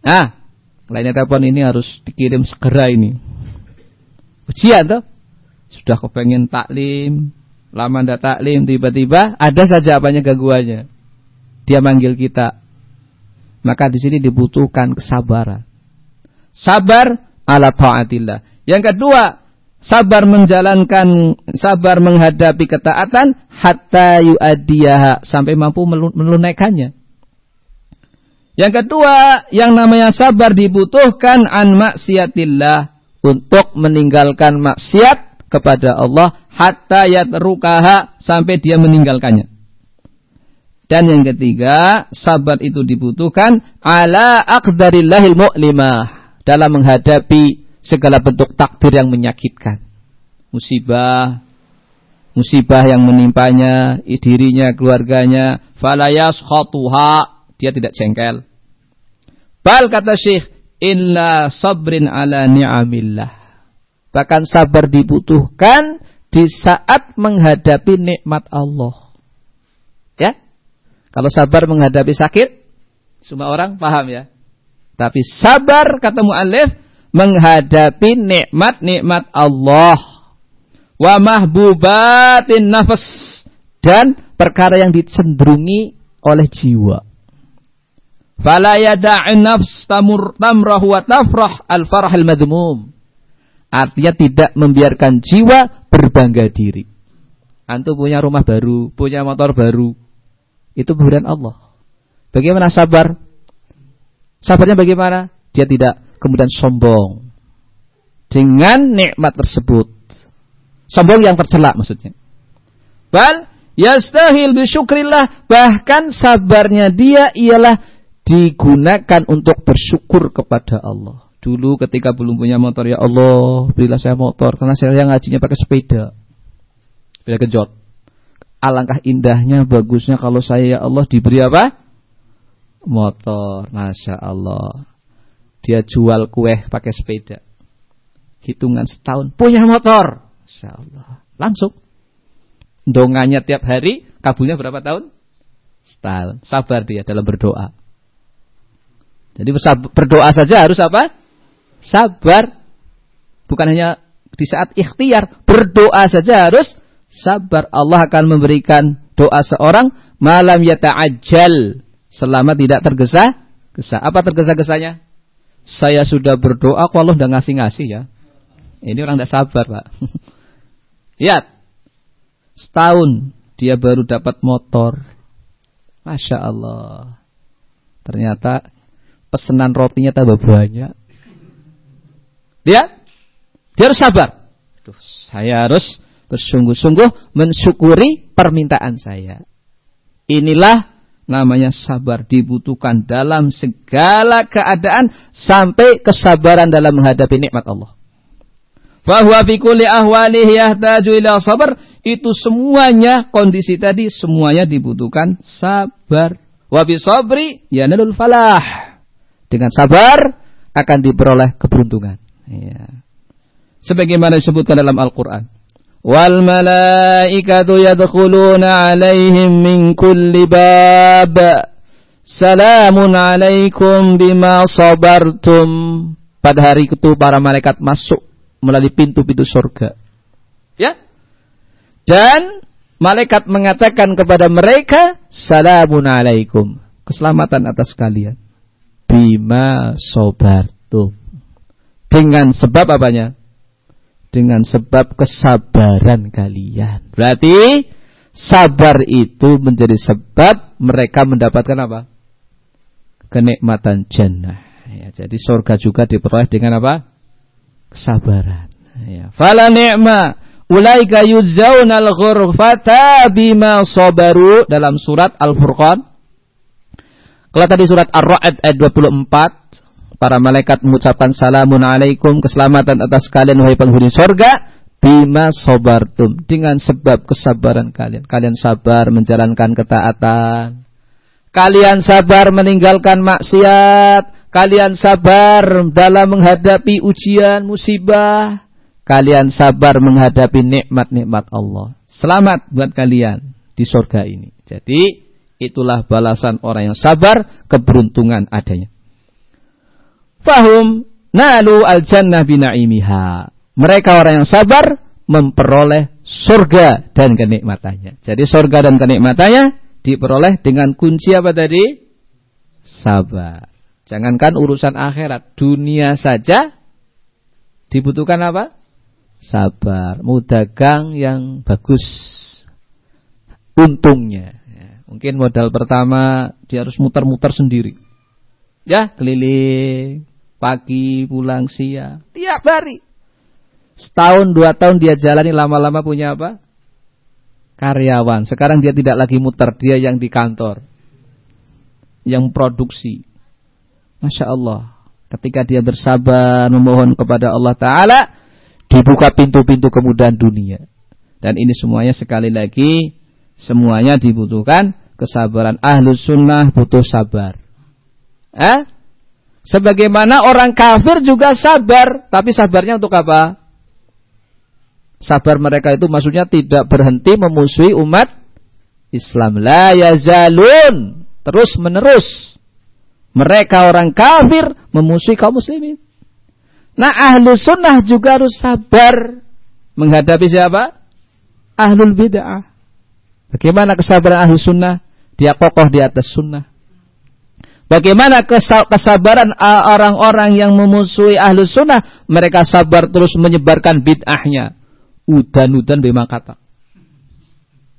Ah, Lainnya telepon ini harus dikirim segera ini. Ujian tuh. Sudah kepengen taklim, lama ndak taklim, tiba-tiba ada saja apanya gangguannya. Dia manggil kita. Maka di sini dibutuhkan kesabaran. Sabar ala taatillah. Yang kedua, sabar menjalankan, sabar menghadapi ketaatan hatta yu'addiyaha sampai mampu menunaikannya. Yang kedua, yang namanya sabar dibutuhkan an maksiatillah untuk meninggalkan maksiat kepada Allah hatta yatrukaha sampai dia meninggalkannya. Dan yang ketiga, sabar itu dibutuhkan ala aqdarillahil mu'limah dalam menghadapi segala bentuk takdir yang menyakitkan. Musibah, musibah yang menimpanya, dirinya, keluarganya, falayas khotuha, dia tidak jengkel. Bal kata Syekh, illa sabrin ala ni'amillah. Bahkan sabar dibutuhkan di saat menghadapi nikmat Allah. Ya? Kalau sabar menghadapi sakit, semua orang paham ya. Tapi sabar kata muallif menghadapi nikmat-nikmat Allah. Wa mahbubatin nafas dan perkara yang dicenderungi oleh jiwa. Fala yada'in nafs tamur tamrah wa tafrah al farah al madmum. Artinya tidak membiarkan jiwa berbangga diri. Antum punya rumah baru, punya motor baru. Itu pemberian Allah. Bagaimana sabar? Sabarnya bagaimana? Dia tidak kemudian sombong dengan nikmat tersebut. Sombong yang tercela maksudnya. Bal yastahil bisyukrillah bahkan sabarnya dia ialah digunakan untuk bersyukur kepada Allah. Dulu ketika belum punya motor ya Allah, berilah saya motor karena saya ngajinya pakai sepeda. Sepeda kejot. Alangkah indahnya, bagusnya kalau saya ya Allah diberi apa? Motor. Masya Allah. Dia jual kue pakai sepeda. Hitungan setahun punya motor. Masya Allah. Langsung. Dongannya tiap hari, kabulnya berapa tahun? Setahun. Sabar dia dalam berdoa. Jadi berdoa saja harus apa? Sabar. Bukan hanya di saat ikhtiar, berdoa saja harus sabar. Allah akan memberikan doa seorang malam yata'ajjal selama tidak tergesa-gesa. Apa tergesa-gesanya? Saya sudah berdoa, kok Allah udah ngasih-ngasih ya. Ini orang tidak sabar, Pak. Lihat. Setahun dia baru dapat motor. Masya Allah. Ternyata pesanan rotinya tambah banyak. Dia dia harus sabar. Aduh, saya harus bersungguh-sungguh mensyukuri permintaan saya. Inilah namanya sabar dibutuhkan dalam segala keadaan sampai kesabaran dalam menghadapi nikmat Allah. Bahwa fi kulli ahwalihi yahtaju ila sabar itu semuanya kondisi tadi semuanya dibutuhkan sabar. Wa bi sabri yanalul falah. Dengan sabar akan diperoleh keberuntungan. Ya. Sebagaimana disebutkan dalam Al-Quran. Wal malaikatu yadkhuluna alaihim min kulli bab. Salamun alaikum bima sabartum. Pada hari itu para malaikat masuk melalui pintu-pintu surga. Ya. Dan malaikat mengatakan kepada mereka, salamun alaikum. Keselamatan atas kalian. Bima sobartum. Dengan sebab apanya? Dengan sebab kesabaran kalian. Berarti sabar itu menjadi sebab mereka mendapatkan apa? Kenikmatan jannah. Ya, jadi surga juga diperoleh dengan apa? Kesabaran. Ya. Fala ni'ma ulaika al ghurfata bima sabaru dalam surat Al-Furqan. Kalau tadi surat Ar-Ra'd ayat 24, para malaikat mengucapkan salamun alaikum, keselamatan atas kalian wahai penghuni surga, bima sabartum dengan sebab kesabaran kalian. Kalian sabar menjalankan ketaatan. Kalian sabar meninggalkan maksiat. Kalian sabar dalam menghadapi ujian musibah kalian sabar menghadapi nikmat-nikmat Allah. Selamat buat kalian di surga ini. Jadi itulah balasan orang yang sabar, keberuntungan adanya. Fahum nalu al jannah binaimiha. Mereka orang yang sabar memperoleh surga dan kenikmatannya. Jadi surga dan kenikmatannya diperoleh dengan kunci apa tadi? Sabar. Jangankan urusan akhirat, dunia saja dibutuhkan apa? sabar, mau dagang yang bagus untungnya. Mungkin modal pertama dia harus muter-muter sendiri. Ya, keliling pagi pulang siang tiap hari. Setahun dua tahun dia jalani lama-lama punya apa? Karyawan. Sekarang dia tidak lagi muter, dia yang di kantor, yang produksi. Masya Allah. Ketika dia bersabar memohon kepada Allah Taala, dibuka pintu-pintu kemudahan dunia. Dan ini semuanya sekali lagi semuanya dibutuhkan kesabaran. Ahlus sunnah butuh sabar. Eh? Sebagaimana orang kafir juga sabar, tapi sabarnya untuk apa? Sabar mereka itu maksudnya tidak berhenti memusuhi umat Islam. La yazalun. Terus menerus. Mereka orang kafir memusuhi kaum muslimin. Nah ahlu sunnah juga harus sabar menghadapi siapa? Ahlul bid'ah. Bagaimana kesabaran ahlu sunnah? Dia kokoh di atas sunnah. Bagaimana kesabaran orang-orang yang memusuhi ahlu sunnah? Mereka sabar terus menyebarkan bid'ahnya. Udan-udan memang kata.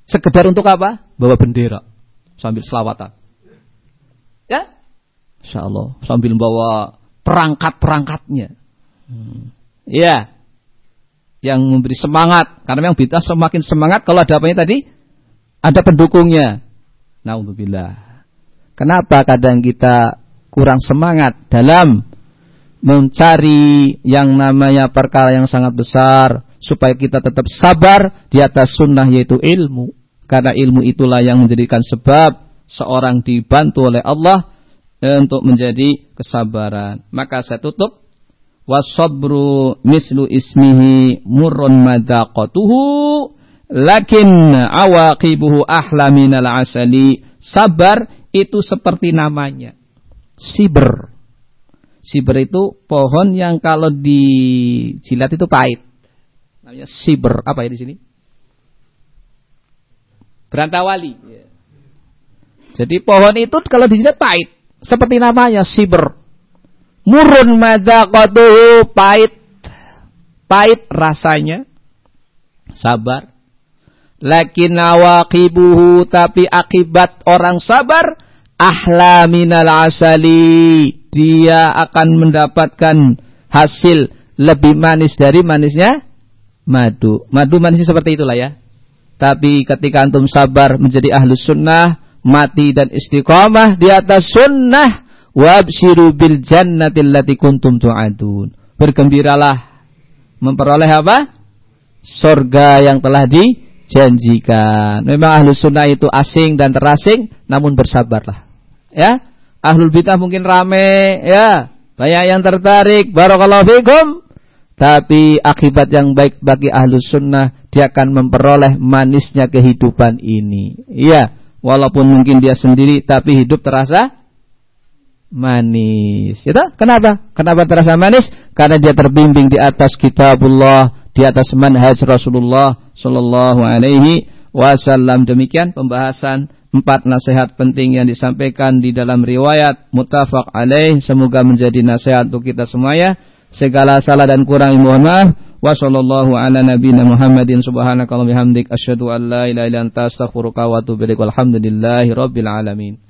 Sekedar untuk apa? Bawa bendera. Sambil selawatan. Ya? Insya Allah. Sambil membawa perangkat-perangkatnya. Hmm. Ya. Yang memberi semangat. Karena memang bid'ah semakin semangat kalau ada apanya tadi? Ada pendukungnya. Naudzubillah. Kenapa kadang kita kurang semangat dalam mencari yang namanya perkara yang sangat besar supaya kita tetap sabar di atas sunnah yaitu ilmu? Karena ilmu itulah yang menjadikan sebab seorang dibantu oleh Allah eh, untuk menjadi kesabaran. Maka saya tutup. Wasabru mislu ismihi murrun madaqatuhu lakin awaqibuhu ahla minal asali. Sabar itu seperti namanya. Siber. Siber itu pohon yang kalau dijilat itu pahit. Namanya siber. Apa ya di sini? Berantawali jadi pohon itu kalau dijilat pahit. Seperti namanya siber. Murun madaqatuhu pahit. Pahit rasanya. Sabar. Lakin awaqibuhu tapi akibat orang sabar ahla minal asali. Dia akan mendapatkan hasil lebih manis dari manisnya madu. Madu manisnya seperti itulah ya. Tapi ketika antum sabar menjadi ahlus sunnah, mati dan istiqomah di atas sunnah, Wabshiru bil jannatil lati kuntum tu'adun. Bergembiralah memperoleh apa? Surga yang telah dijanjikan. Memang ahlu sunnah itu asing dan terasing, namun bersabarlah. Ya, ahlul bidah mungkin rame, ya, banyak yang tertarik. Barakallahu fikum. Tapi akibat yang baik bagi ahlu sunnah, dia akan memperoleh manisnya kehidupan ini. Iya, walaupun mungkin dia sendiri, tapi hidup terasa manis. Ya Kenapa? Kenapa terasa manis? Karena dia terbimbing di atas kitabullah, di atas manhaj Rasulullah sallallahu alaihi wasallam. Demikian pembahasan empat nasihat penting yang disampaikan di dalam riwayat muttafaq alaih. Semoga menjadi nasihat untuk kita semuanya. Segala salah dan kurang mohon maaf. Wa sallallahu ala nabiyina Muhammadin. Subhanakallahumma bihamdik. Asyhadu an la ilaha illa anta astaghfiruka wa atubu ilaik. Walhamdulillahi rabbil alamin